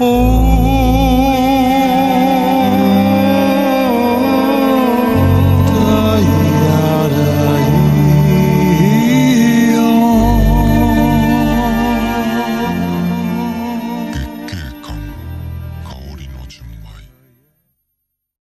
Oh.